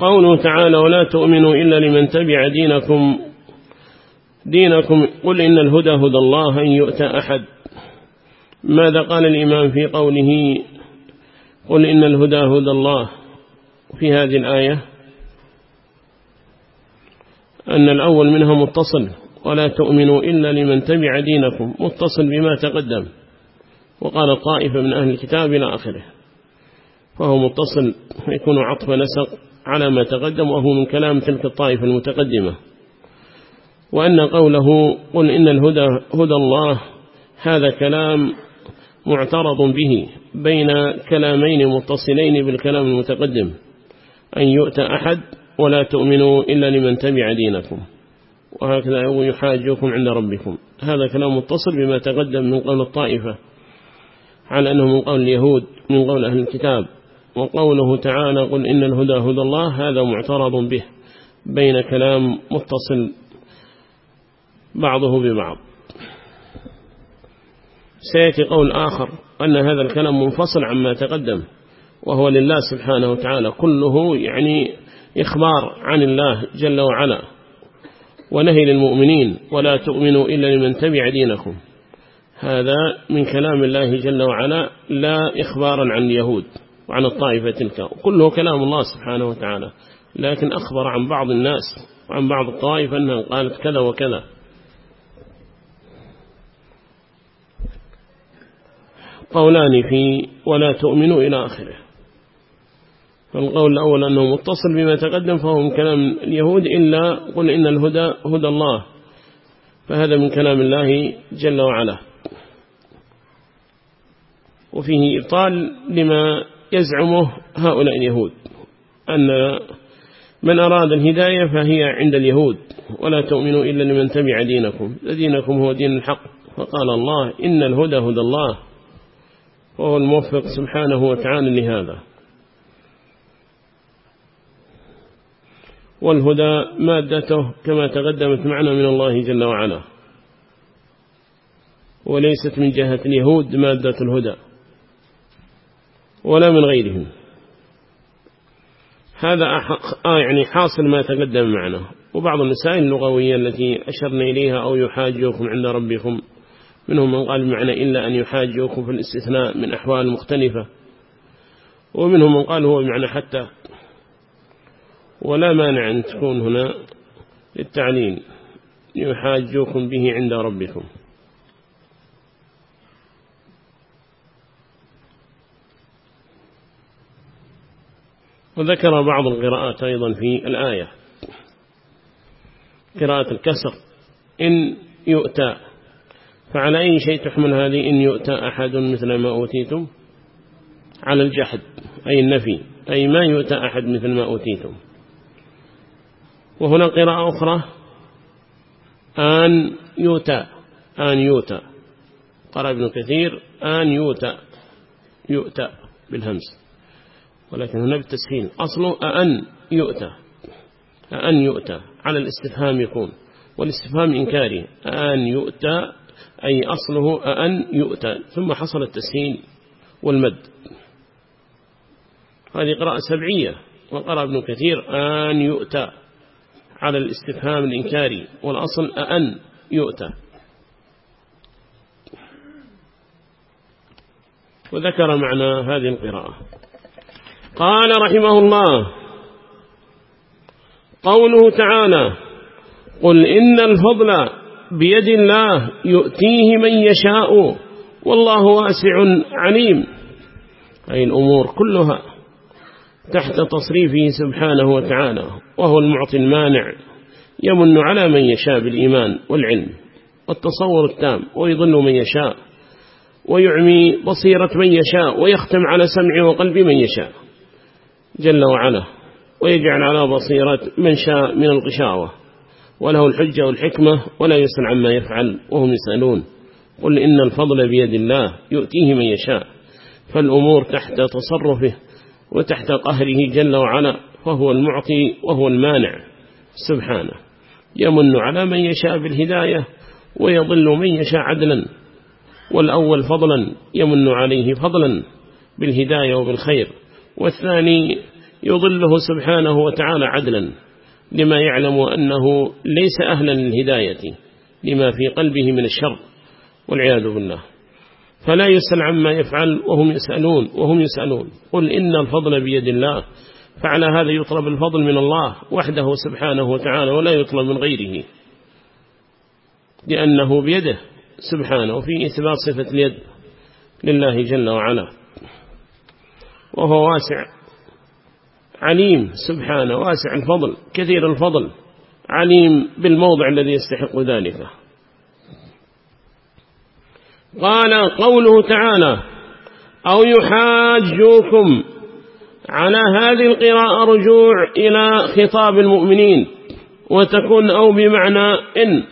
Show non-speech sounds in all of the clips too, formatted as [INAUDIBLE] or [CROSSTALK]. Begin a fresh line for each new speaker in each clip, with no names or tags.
قوله تعالى ولا تؤمنوا إلا لمن تبع دينكم دينكم قل إن الهدى هدى الله أن يؤتى أحد ماذا قال الإمام في قوله قل إن الهدى هدى الله في هذه الآية أن الأول منها متصل ولا تؤمنوا إلا لمن تبع دينكم متصل بما تقدم وقال طائفة من أهل الكتاب إلى آخره فهو متصل يكون عطف نسق على ما تقدم وهو من كلام تلك الطائفة المتقدمة. وأن قوله قل إن الهدى هدى الله هذا كلام معترض به بين كلامين متصلين بالكلام المتقدم. أن يؤتى أحد ولا تؤمنوا إلا لمن تبع دينكم. وهكذا يحاجوكم عند ربكم. هذا كلام متصل بما تقدم من قول الطائفة على أنه من قول اليهود من قول أهل الكتاب. وقوله تعالى قل إن الهدى هدى الله هذا معترض به بين كلام متصل بعضه ببعض. سيأتي قول آخر أن هذا الكلام منفصل عما تقدم وهو لله سبحانه وتعالى كله يعني إخبار عن الله جل وعلا ونهي للمؤمنين ولا تؤمنوا إلا لمن تبع دينكم. هذا من كلام الله جل وعلا لا إخبارا عن اليهود. وعن الطائفة تلك. كله كلام الله سبحانه وتعالى. لكن أخبر عن بعض الناس وعن بعض الطائفة أنها قالت كذا وكذا. قولان في ولا تؤمنوا إلى آخره. فالقول الأول أنه متصل بما تقدم فهو من كلام اليهود إلا قل إن الهدى هدى الله. فهذا من كلام الله جل وعلا. وفيه إبطال لما يزعمه هؤلاء اليهود أن من أراد الهداية فهي عند اليهود ولا تؤمنوا إلا لمن تبع دينكم. دينكم هو دين الحق. فقال الله إن الهدى هدى الله. وهو الموفق سبحانه وتعالى لهذا. والهدى مادته كما تقدمت معنا من الله جل وعلا. وليست من جهة اليهود مادة الهدى. ولا من غيرهم. هذا آه يعني حاصل ما تقدم معنا. وبعض المسائل اللغوية التي أشرنا إليها أو يحاجوكم عند ربكم منهم من قال بمعنى إلا أن يحاجوكم في الاستثناء من أحوال مختلفة. ومنهم من قال هو بمعنى حتى ولا مانع أن تكون هنا للتعليل يحاجوكم به عند ربكم. وذكر بعض القراءات أيضا في الآية. قراءة الكسر إن يؤتى. فعلى أي شيء تحمل هذه إن يؤتى أحد مثل ما أوتيتم؟ على الجحد أي النفي أي ما يؤتى أحد مثل ما أوتيتم. وهنا قراءة أخرى آن يؤتى آن يؤتى. قرأ ابن كثير آن يؤتى يؤتى بالهمس. ولكن هنا بالتسهيل أصله أن يؤتى. أن يؤتى. على الاستفهام يكون. والاستفهام إنكاري. أن يؤتى. أي أصله أن يؤتى. ثم حصل التسهيل والمد. هذه قراءة سبعية. وقرأ ابن كثير. أن يؤتى. على الاستفهام الإنكاري. والأصل أن يؤتى. وذكر معنى هذه القراءة. قال رحمه الله قوله تعالى قل إن الفضل بيد الله يؤتيه من يشاء والله واسع عليم. أي الأمور كلها تحت تصريفه سبحانه وتعالى وهو المعطي المانع يمن على من يشاء بالإيمان والعلم والتصور التام ويضل من يشاء ويعمي بصيرة من يشاء ويختم على سمع وقلب من يشاء. جل وعلا ويجعل على بصيرة من شاء من الغشاوة وله الحجة والحكمة ولا يسأل عما يفعل وهم يسألون. قل إن الفضل بيد الله يؤتيه من يشاء. فالأمور تحت تصرفه وتحت قهره جل وعلا فهو المعطي وهو المانع. سبحانه. يمن على من يشاء بالهداية ويضل من يشاء عدلا. والأول فضلا يمن عليه فضلا بالهداية وبالخير. والثاني يضله سبحانه وتعالى عدلا لما يعلم أنه ليس أهلا للهداية لما في قلبه من الشر والعياذ بالله. فلا يسأل عما يفعل وهم يسألون وهم يسألون. قل إن الفضل بيد الله فعلى هذا يطلب الفضل من الله وحده سبحانه وتعالى ولا يطلب من غيره. لأنه بيده سبحانه وفي إثبات صفة اليد لله جل وعلا. وهو واسع. عليم سبحانه واسع الفضل كثير الفضل. عليم بالموضع الذي يستحق ذلك. قال قوله تعالى أو يحاجوكم. على هذه القراءة رجوع إلى خطاب المؤمنين وتكون أو بمعنى إن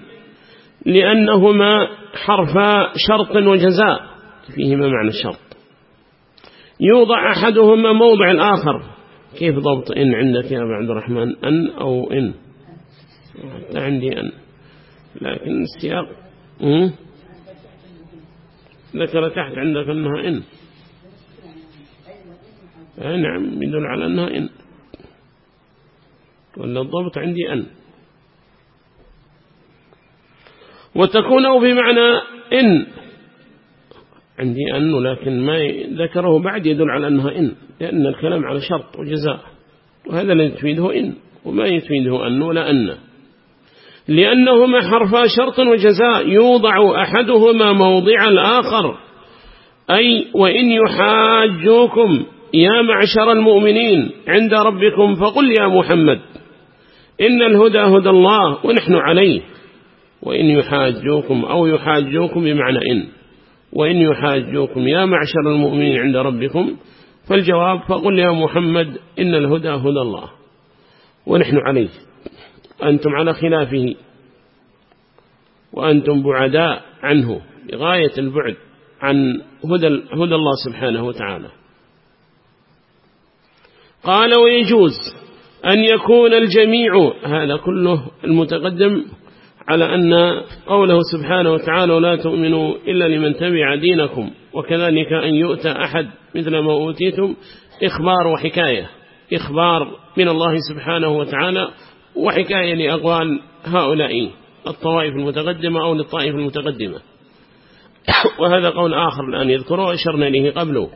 لأنهما حرفا شرط وجزاء. فيهما معنى الشرط. يوضع أحدهما موضع الآخر كيف ضبط إن عندك يا أبا عبد الرحمن؟ أن أو إن. حتى عندي أن. لكن السياق ذكر تحت عندك أنها إن. نعم يدل على أنها إن. ولا الضبط عندي أن. وتكون بمعنى إن. عندي أن لكن ما ذكره بعد يدل على أنها إن لأن الكلام على شرط وجزاء. وهذا الذي تفيده إن وما يفيده أن ولا أن. لأنهما حرفا شرط وجزاء يوضع أحدهما موضع الآخر. أي وإن يحاجوكم يا معشر المؤمنين عند ربكم فقل يا محمد إن الهدى هدى الله ونحن عليه. وإن يحاجوكم أو يحاجوكم بمعنى إن. وإن يحاجوكم يا معشر المؤمنين عند ربكم. فالجواب فقل يا محمد إن الهدى هدى الله. ونحن عليه. أنتم على خلافه. وأنتم بعداء عنه. بغاية البعد عن هدى, هدى الله سبحانه وتعالى. قال ويجوز أن يكون الجميع هذا كله المتقدم على أن قوله سبحانه وتعالى ولا تؤمنوا إلا لمن تبع دينكم وكذلك أن يؤتى أحد مثل ما أوتيتم إخبار وحكاية إخبار من الله سبحانه وتعالى وحكاية لأقوال هؤلاء الطوائف المتقدمة أو للطائف المتقدمة. [COUGHS] وهذا قول آخر الآن يذكره وأشرنا إليه قبله.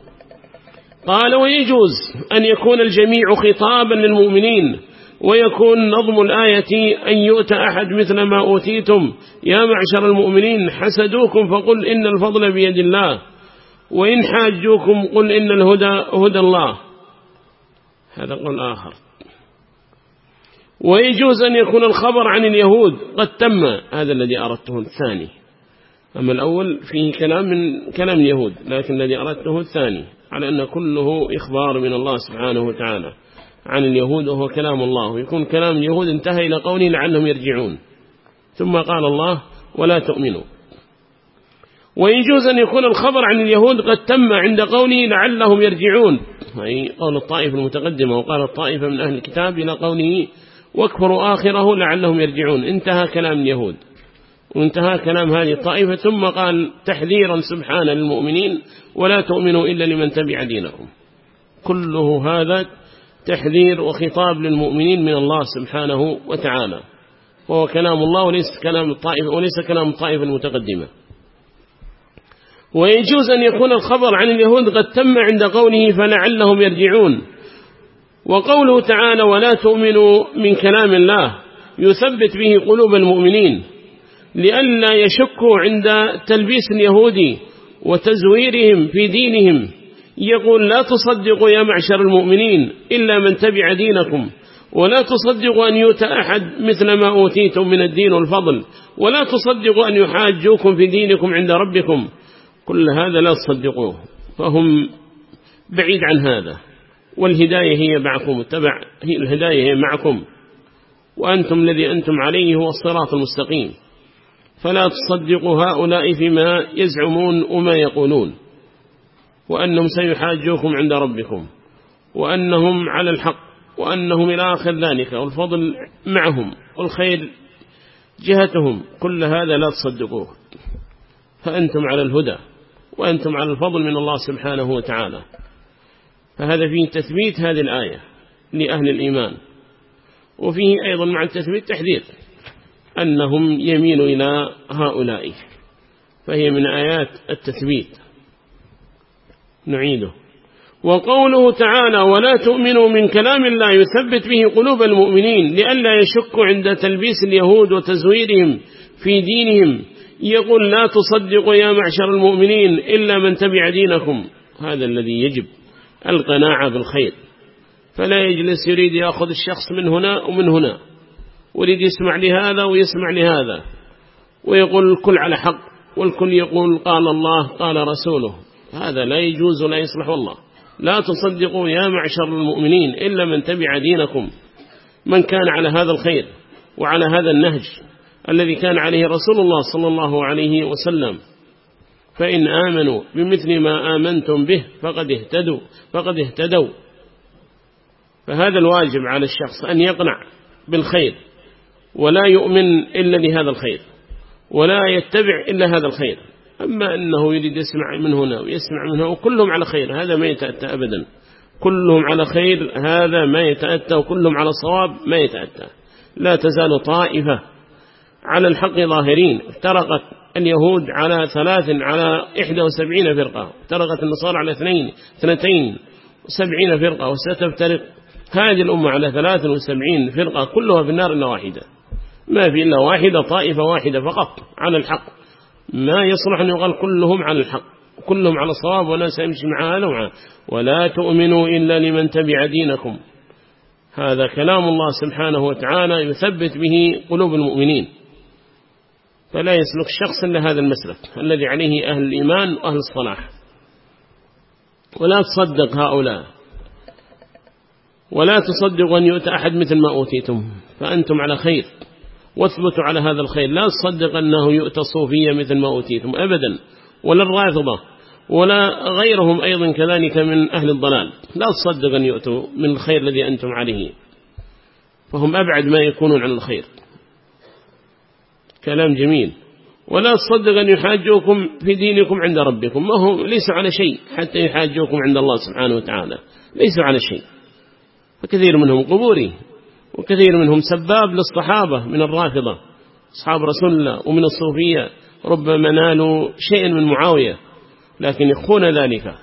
قال ويجوز أن يكون الجميع خطابا للمؤمنين ويكون نظم الآية أن يؤتى أحد مثل ما أوتيتم. يا معشر المؤمنين حسدوكم فقل إن الفضل بيد الله. وإن حاجوكم قل إن الهدى هدى الله. هذا قول آخر. ويجوز أن يكون الخبر عن اليهود قد تم. هذا الذي أردته الثاني. أما الأول فيه كلام من كلام اليهود لكن الذي أردته الثاني على أن كله إخبار من الله سبحانه وتعالى. عن اليهود وهو كلام الله. ويكون كلام اليهود انتهى إلى قوله لعلهم يرجعون. ثم قال الله ولا تؤمنوا. ويجوز أن يكون الخبر عن اليهود قد تم عند قوله لعلهم يرجعون. أي قول الطائفة المتقدمة وقال الطائفة من أهل الكتاب إلى قوله واكفروا آخره لعلهم يرجعون. انتهى كلام اليهود. وانتهى كلام هذه الطائفة. ثم قال تحذيرا سبحان للمؤمنين ولا تؤمنوا إلا لمن تبع دينكم كله هذا تحذير وخطاب للمؤمنين من الله سبحانه وتعالى. وهو كلام الله وليس كلام الطائفة وليس كلام الطائفة المتقدمة ويجوز أن يكون الخبر عن اليهود قد تم عند قوله فلعلهم يرجعون. وقوله تعالى ولا تؤمنوا من كلام الله. يثبت به قلوب المؤمنين. لئلا يشكوا عند تلبيس اليهودي وتزويرهم في دينهم. يقول لا تصدقوا يا معشر المؤمنين إلا من تبع دينكم ولا تصدقوا أن يؤتى أحد مثل ما أوتيتم من الدين والفضل ولا تصدقوا أن يحاجوكم في دينكم عند ربكم. كل هذا لا تصدقوه فهم بعيد عن هذا. والهداية هي معكم التبع هي الهداية هي معكم وأنتم الذي أنتم عليه هو الصراط المستقيم. فلا تصدقوا هؤلاء فيما يزعمون وما يقولون. وأنهم سيحاجوكم عند ربكم وأنهم على الحق وأنهم إلى آخر ذلك والفضل معهم والخير جهتهم كل هذا لا تصدقوه فأنتم على الهدى وأنتم على الفضل من الله سبحانه وتعالى فهذا فيه تثبيت هذه الآية لأهل الإيمان وفيه أيضا مع التثبيت تحذير أنهم يميلوا إلى هؤلاء فهي من آيات التثبيت نعيده. وقوله تعالى ولا تؤمنوا من كلام الله يثبت به قلوب المؤمنين لئلا يشكوا عند تلبيس اليهود وتزويرهم في دينهم. يقول لا تصدقوا يا معشر المؤمنين إلا من تبع دينكم. هذا الذي يجب القناعة بالخير. فلا يجلس يريد يأخذ الشخص من هنا ومن هنا. ويريد يسمع لهذا ويسمع لهذا. ويقول الكل على حق. والكل يقول قال الله قال رسوله. هذا لا يجوز ولا يصلح والله. لا تصدقوا يا معشر المؤمنين إلا من تبع دينكم. من كان على هذا الخير وعلى هذا النهج الذي كان عليه رسول الله صلى الله عليه وسلم. فإن آمنوا بمثل ما آمنتم به فقد اهتدوا فقد اهتدوا. فهذا الواجب على الشخص أن يقنع بالخير ولا يؤمن إلا لهذا الخير ولا يتبع إلا هذا الخير. أما أنه يريد يسمع من هنا ويسمع من هنا وكلهم على خير هذا ما يتأتى أبدا. كلهم على خير هذا ما يتأتى وكلهم على صواب ما يتأتى. لا تزال طائفة على الحق ظاهرين. افترقت اليهود على ثلاث على إحدى وسبعين فرقة. افترقت النصارى على اثنين اثنتين وسبعين فرقة. وستفترق هذه الأمة على ثلاث وسبعين فرقة كلها في النار إلا واحدة. ما في إلا واحدة طائفة واحدة فقط على الحق. ما يصلح أن يقال كلهم على الحق كلهم على الصواب ولا سيمشي مع هذا ومع ولا تؤمنوا إلا لمن تبع دينكم. هذا كلام الله سبحانه وتعالى يثبت به قلوب المؤمنين. فلا يسلك شخص إلا هذا المسلك الذي عليه أهل الإيمان وأهل الصلاح. ولا تصدق هؤلاء. ولا تصدق أن يؤتى أحد مثل ما أوتيتم. فأنتم على خير. واثبتوا على هذا الخير. لا تصدق أنه يؤتى الصوفية مثل ما أوتيتم أبدا. ولا الرافضة ولا غيرهم أيضا كذلك من أهل الضلال. لا تصدق أن يؤتوا من الخير الذي أنتم عليه. فهم أبعد ما يكونون عن الخير. كلام جميل. ولا تصدق أن يحاجوكم في دينكم عند ربكم. ما هو ليسوا على شيء حتى يحاجوكم عند الله سبحانه وتعالى. ليسوا على شيء. فكثير منهم قبوري. وكثير منهم سباب للصحابة من الرافضة أصحاب رسول الله ومن الصوفية ربما نالوا شيئا من معاوية لكن يخون ذلك.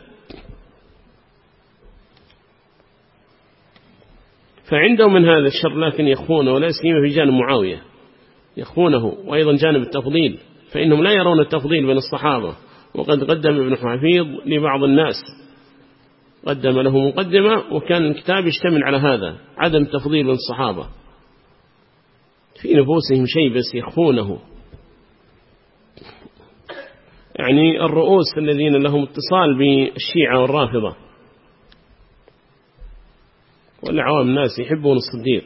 فعندهم من هذا الشر لكن يخونه ولا سيما في جانب معاوية يخونه وأيضا جانب التفضيل فإنهم لا يرون التفضيل بين الصحابة وقد قدم ابن حفيظ لبعض الناس. قدم له مقدمة وكان الكتاب يشتمل على هذا عدم تفضيل الصحابة. في نفوسهم شيء بس يخفونه. يعني الرؤوس الذين لهم اتصال بالشيعة والرافضة. والعوام الناس يحبون الصديق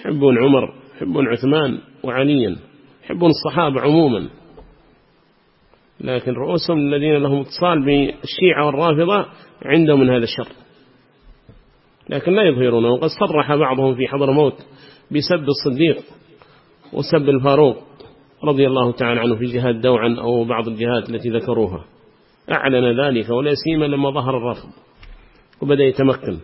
يحبون عمر يحبون عثمان وعليا يحبون الصحابة عموما. لكن رؤوسهم الذين لهم اتصال بالشيعة والرافضة عندهم من هذا الشر. لكن لا يظهرونه. وقد صرح بعضهم في حضر موت بسب الصديق وسب الفاروق رضي الله تعالى عنه في جهاد دوعا أو بعض الجهات التي ذكروها. أعلن ذلك ولا سيما لما ظهر الرفض وبدأ يتمكن.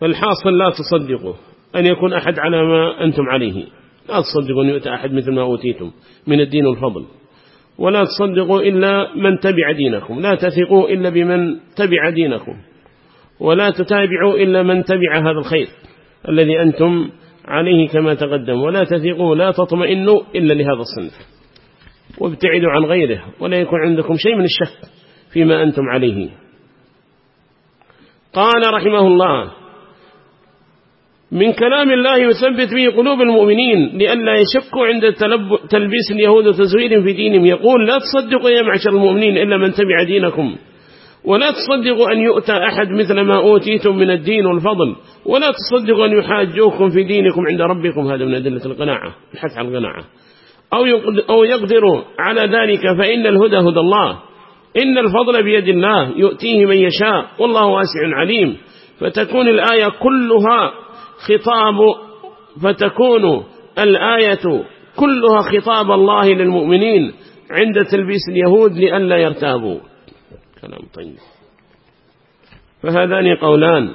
فالحاصل لا تصدقوا أن يكون أحد على ما أنتم عليه. لا تصدقوا أن يؤتى أحد مثل ما أوتيتم من الدين والفضل. ولا تصدقوا إلا من تبع دينكم. لا تثقوا إلا بمن تبع دينكم. ولا تتابعوا إلا من تبع هذا الخير الذي أنتم عليه كما تقدم ولا تثقوا لا تطمئنوا إلا لهذا الصنف. وابتعدوا عن غيره ولا يكون عندكم شيء من الشك فيما أنتم عليه. قال رحمه الله من كلام الله يثبت به قلوب المؤمنين لئلا يشكوا عند تلبيس اليهود وتزوير في دينهم. يقول لا تصدقوا يا معشر المؤمنين إلا من تبع دينكم. ولا تصدقوا أن يؤتى أحد مثل ما أوتيتم من الدين والفضل. ولا تصدقوا أن يحاجوكم في دينكم عند ربكم. هذا من أدلة القناعة الحث على القناعة. أو يقدروا على ذلك فإن الهدى هدى الله. إن الفضل بيد الله يؤتيه من يشاء. والله واسع عليم. فتكون الآية كلها خطاب فتكون الآية كلها خطاب الله للمؤمنين عند تلبيس اليهود لئلا يرتابوا. كلام طيب. فهذان قولان.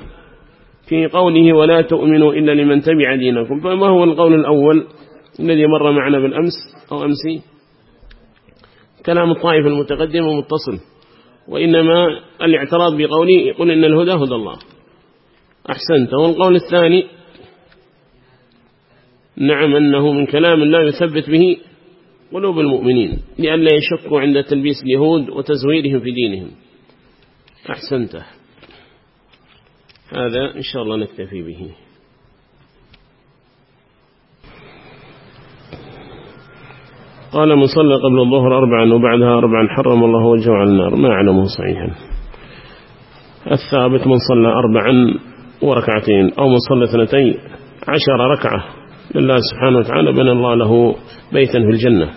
في قوله ولا تؤمنوا إلا لمن تبع دينكم. فما هو القول الأول الذي مر معنا بالأمس أو أمسي كلام الطائف المتقدم ومتصل. وإنما الاعتراض بقوله يقول إن الهدى هدى الله. أحسنت. والقول الثاني نعم أنه من كلام الله يثبت به قلوب المؤمنين لئلا يشكوا عند تلبيس اليهود وتزويرهم في دينهم. أحسنته. هذا إن شاء الله نكتفي به. قال من صلى قبل الظهر أربعا وبعدها أربعا حرم الله وجهه على النار. ما أعلمه صحيحا. الثابت من صلى أربعا وركعتين أو من صلى اثنتين عشر ركعة. لله سبحانه وتعالى بنى الله له بيتا في الجنة.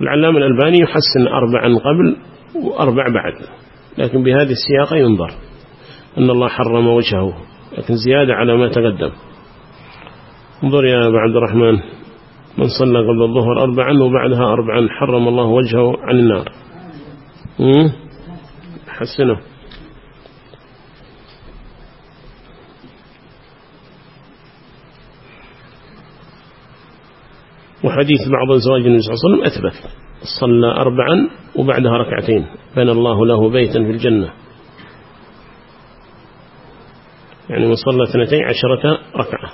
العلام الألباني يحسن أربعا قبل وأربع بعد لكن بهذه السياقة ينظر أن الله حرم وجهه لكن زيادة على ما تقدم. انظر يا أبا عبد الرحمن من صلى قبل الظهر أربعا وبعدها أربعا حرم الله وجهه عن النار. حسنه. وحديث بعض زواج النبي صلى الله عليه وسلم أثبت. صلى أربعا وبعدها ركعتين. بنى الله له بيتا في الجنة. يعني وصلى اثنتين عشرة ركعة.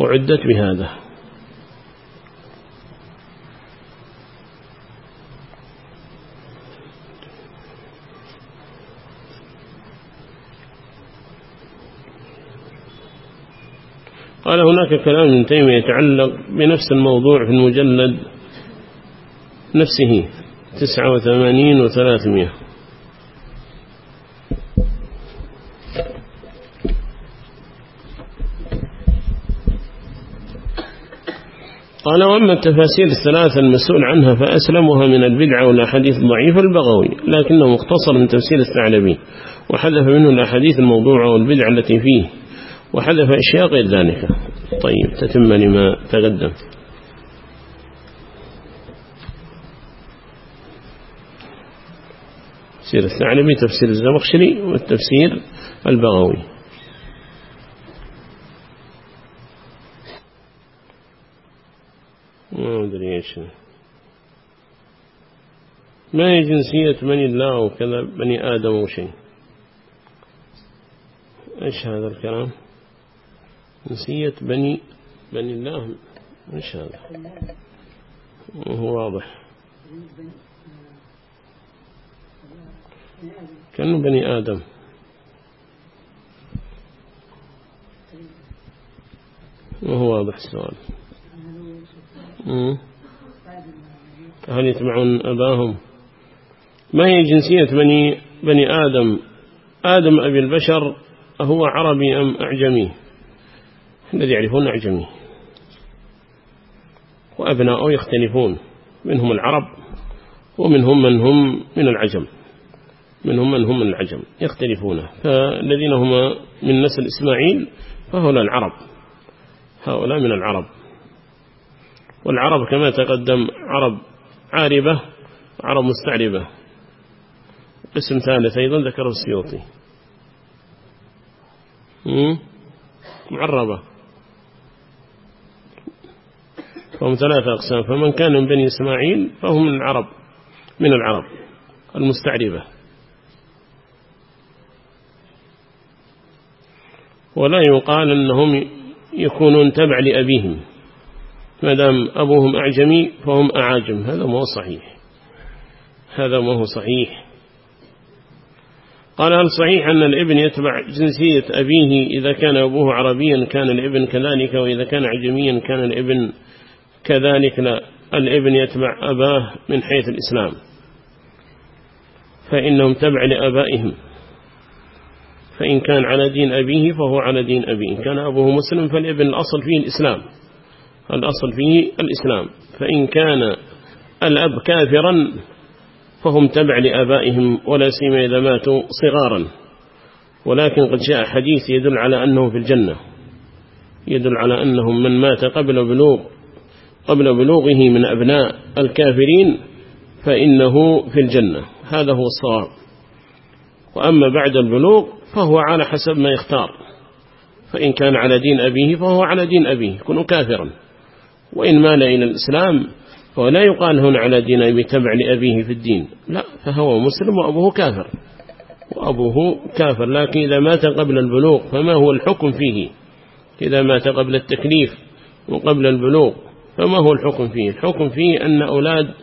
وعدت بهذا. قال هناك كلام ابن تيمية يتعلق بنفس الموضوع في المجلد نفسه تسعة وثمانين وثلاثمائة. قال وأما التفاسير الثلاثة المسؤول عنها فأسلمها من البدعة والأحاديث الضعيفة البغوي لكنه مختصر من تفسير الثعلبي وحذف منه الأحاديث الموضوعة والبدعة التي فيه. وحذف أشياء غير ذلك. طيب تتم لما تقدم. تفسير الثعلبي تفسير الزمخشري والتفسير البغوي. ما أدري إيش. ما هي جنسية من الله وكذا بني آدم وشيء؟ إيش هذا الكلام؟ جنسية بني بني الله إيش هذا وهو واضح. كانوا بني آدم. وهو واضح السؤال. هل يتبعون أباهم؟ ما هي جنسية بني, بني آدم؟ آدم أبي البشر هو عربي أم أعجمي؟ الذي يعرفون أعجمي وأبناءه يختلفون. منهم العرب ومنهم من هم من العجم. منهم من هم من العجم. يختلفون. فالذين هم من نسل إسماعيل فهؤلاء العرب. هؤلاء من العرب. والعرب كما تقدم عرب عاربة عرب مستعربة. اسم ثالث أيضا ذكره السيوطي. معربة. فهم ثلاثة أقسام. فمن كان من بني إسماعيل فهم من العرب من العرب المستعربة. ولا يقال أنهم يكونون تبع لأبيهم. ما دام أبوهم أعجمي فهم أعاجم. هذا ما هو صحيح. هذا ما هو صحيح. قال هل صحيح أن الابن يتبع جنسية أبيه إذا كان أبوه عربيا كان الابن كذلك وإذا كان عجميا كان الابن كذلك لا الابن يتبع أباه من حيث الإسلام فإنهم تبع لأبائهم فإن كان على دين أبيه فهو على دين أبيه إن كان أبوه مسلم فالابن الأصل فيه الإسلام الأصل فيه الإسلام فإن كان الأب كافرا فهم تبع لآبائهم ولا سيما إذا ماتوا صغارا ولكن قد جاء حديث يدل على أنه في الجنة يدل على أنهم من مات قبل بلوغ قبل بلوغه من أبناء الكافرين فإنه في الجنة. هذا هو الصواب. وأما بعد البلوغ فهو على حسب ما يختار. فإن كان على دين أبيه فهو على دين أبيه يكون كافرا. وإن مال إلى الإسلام فهو لا يقال هنا على دين أبي تبع لأبيه في الدين. لا فهو مسلم وأبوه كافر. وأبوه كافر لكن إذا مات قبل البلوغ فما هو الحكم فيه؟ إذا مات قبل التكليف وقبل البلوغ فما هو الحكم فيه؟ الحكم فيه أن أولاد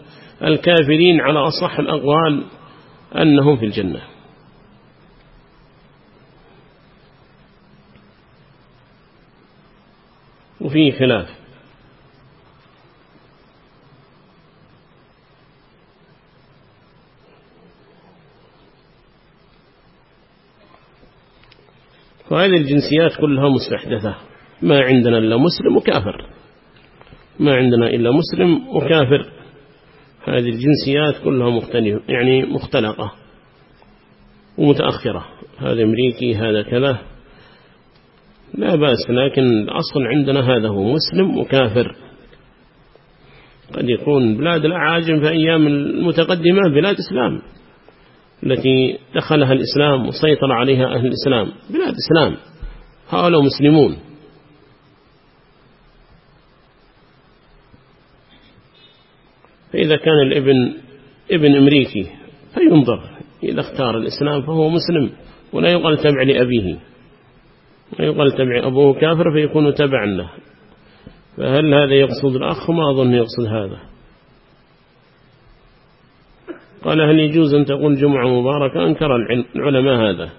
الكافرين على أصح الأقوال أنهم في الجنة. وفيه خلاف. وهذه الجنسيات كلها مستحدثة. ما عندنا إلا مسلم وكافر. ما عندنا إلا مسلم وكافر. هذه الجنسيات كلها مختلفة يعني مختلقة ومتأخرة. هذا أمريكي هذا كذا. لا بأس لكن الأصل عندنا هذا هو مسلم وكافر. قد يكون بلاد الأعاجم في أيام المتقدمة بلاد إسلام التي دخلها الإسلام وسيطر عليها أهل الإسلام بلاد إسلام. هؤلاء مسلمون. فإذا كان الابن ابن أمريكي فينظر إذا اختار الإسلام فهو مسلم ولا يقال تبع لأبيه. لا يقال تبع أبوه كافر فيكون تبعا له. فهل هذا يقصد الأخ؟ ما أظن يقصد هذا. قال هل يجوز أن تقول جمعة مباركة؟ أنكر العلماء هذا.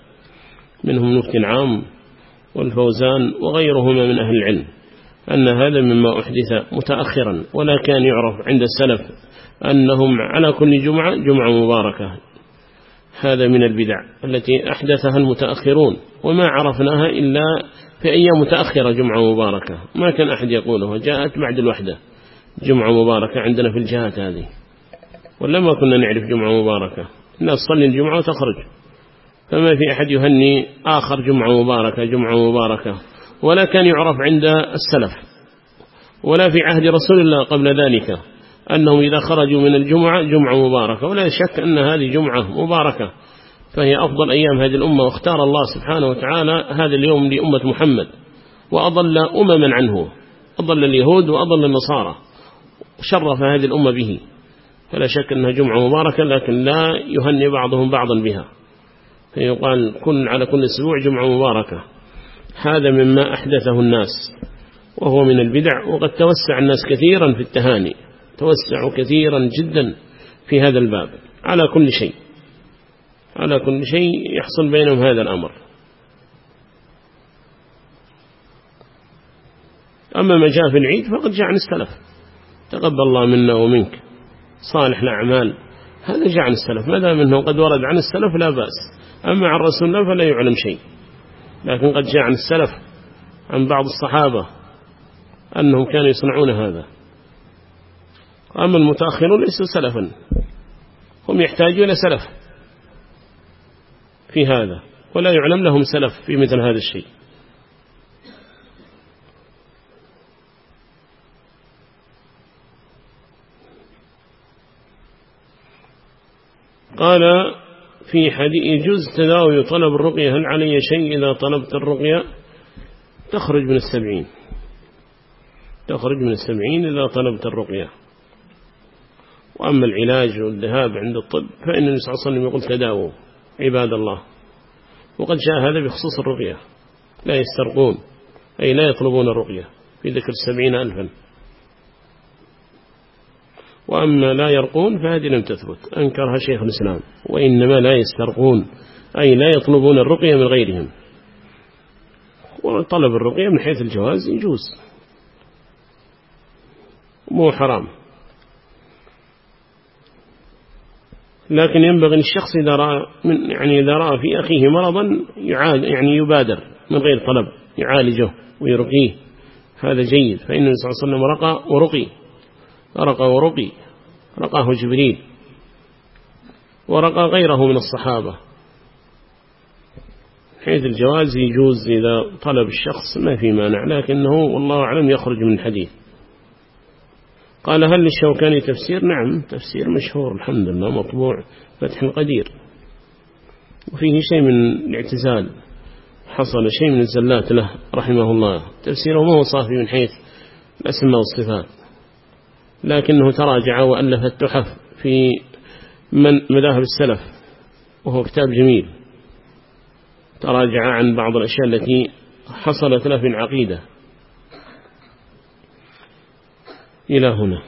منهم نفت عام والفوزان وغيرهما من أهل العلم. أن هذا مما أحدث متأخرا ولا كان يعرف عند السلف أنهم على كل جمعة جمعة مباركة. هذا من البدع التي أحدثها المتأخرون وما عرفناها إلا في أيام متأخرة جمعة مباركة. ما كان أحد يقولها جاءت بعد الوحدة جمعة مباركة عندنا في الجهات هذه. ولما كنا نعرف جمعة مباركة. الناس تصلي الجمعة وتخرج. فما في أحد يهني آخر جمعة مباركة جمعة مباركة. ولا كان يعرف عند السلف ولا في عهد رسول الله قبل ذلك أنهم إذا خرجوا من الجمعة جمعة مباركة ولا شك أن هذه جمعة مباركة فهي أفضل أيام هذه الأمة واختار الله سبحانه وتعالى هذا اليوم لأمة محمد وأضل أمما عنه أضل اليهود وأضل النصارى شرف هذه الأمة به فلا شك أنها جمعة مباركة لكن لا يهني بعضهم بعضا بها فيقال كن على كل أسبوع جمعة مباركة. هذا مما أحدثه الناس وهو من البدع وقد توسع الناس كثيرا في التهاني توسعوا كثيرا جدا في هذا الباب. على كل شيء على كل شيء يحصل بينهم هذا الأمر. أما ما جاء في العيد فقد جاء عن السلف. تقبل الله منا ومنك. صالح الأعمال هذا جاء عن السلف. ما دام أنه قد ورد عن السلف لا بأس. أما عن رسول الله فلا يعلم شيء. لكن قد جاء عن السلف عن بعض الصحابة أنهم كانوا يصنعون هذا. أما المتأخرون ليسوا سلفا هم يحتاجون سلف في هذا ولا يعلم لهم سلف في مثل هذا الشيء. قال في حديث يجوز تداوي طلب الرقية هل علي شيء إذا طلبت الرقية؟ تخرج من السبعين. تخرج من السبعين إذا طلبت الرقية. وأما العلاج والذهاب عند الطب فإن النبي صلى الله عليه وسلم يقول تداووا عباد الله. وقد جاء هذا بخصوص الرقية. لا يسترقون أي لا يطلبون الرقية. في ذكر السبعين ألفا. وأما لا يرقون فهذه لم تثبت. أنكرها شيخ الإسلام. وإنما لا يسترقون. أي لا يطلبون الرقية من غيرهم. وطلب الرقية من حيث الجواز يجوز. مو حرام. لكن ينبغي الشخص إذا رأى من يعني إذا رأى في أخيه مرضا يعني يبادر من غير طلب. يعالجه ويرقيه. هذا جيد. فإن النبي صلى الله عليه وسلم رقى ورقي. رقى ورقي رقاه جبريل ورقى غيره من الصحابة. حيث الجواز يجوز إذا طلب الشخص ما في مانع لكنه والله أعلم يخرج من الحديث. قال هل للشوكاني تفسير؟ نعم تفسير مشهور الحمد لله مطبوع فتح القدير وفيه شيء من الاعتزال حصل شيء من الزلات له رحمه الله. تفسيره ما هو صافي من حيث الأسماء والصفات. لكنه تراجع وألف التحف في من مذاهب السلف وهو كتاب جميل. تراجع عن بعض الأشياء التي حصلت له في العقيدة إلى هنا.